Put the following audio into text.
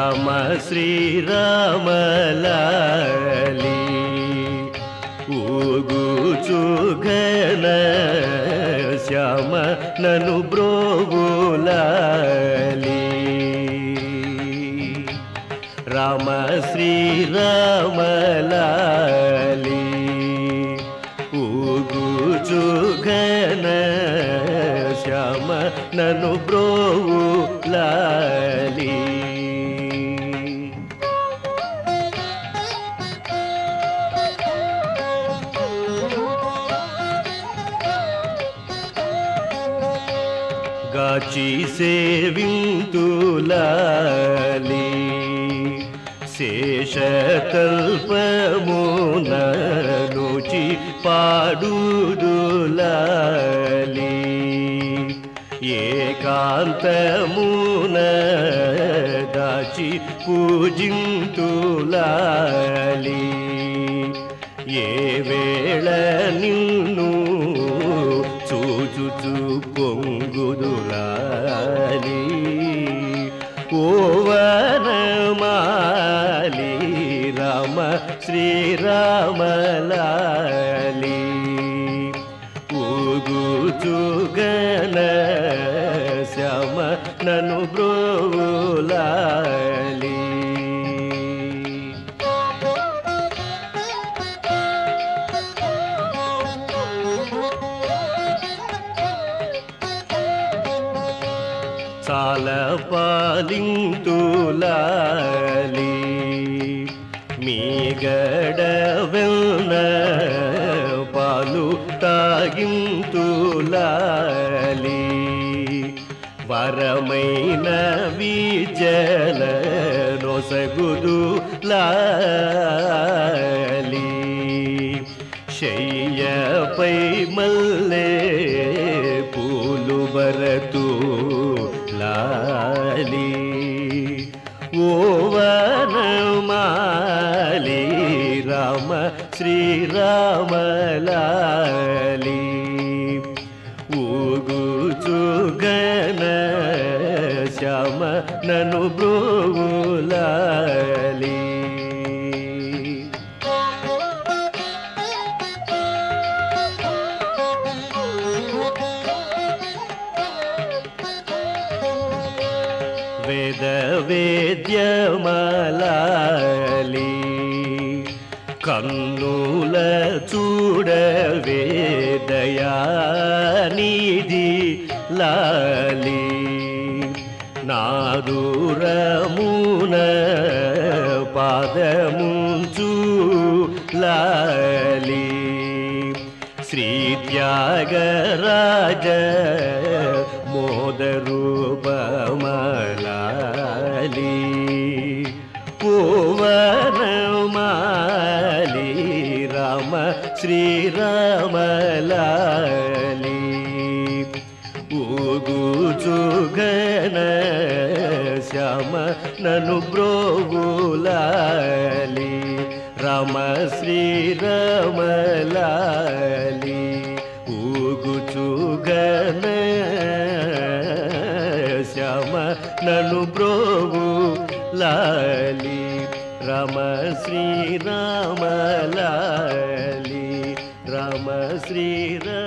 రామ శ్రీరామలాలి ఊగుచుగన శ్యామ నను బ్రోగులాలి రామ శ్రీరామలాలి ఊగుచుగన శ్యామ నను బ్రోగులాలి గాచి సేవింతులాలి శేషకల్పమున నోచి పాడుదులాలి ఏకాంతమున దాచి పూజింతులాలి ఏ వేళ నిన్ను లాలి రామ శ్రీరామలాలి ఊగుచుగన శ్యామ నను బ్రోలాలి చాలా పాలింతులాలి మీ గడవెన్న పాలు తాగింతులాలి వరమైన విజల నొసగుదు లాలి శయ్యపై మల్లె శ్రీరామలాలి. ఊగుచుగన శ్యామ నను బ్రోగులాలి వేద వేద్యమలాలి. కన్నుల చూడ వేదయానిధి లాలి. నాదురమున పాదముంచు లాలి. శ్రీ త్యాగరాజ మోదరూపమలాలి. భువనమాలి రామ శ్రీరామలాలి. ఊగుచుగన శ్యామ నను బ్రోగులాలి. రామ శ్రీరామలాలి. ఊగుచుగన శ్యామ నను బ్రోగు लि रम श्रीराम राम रम राम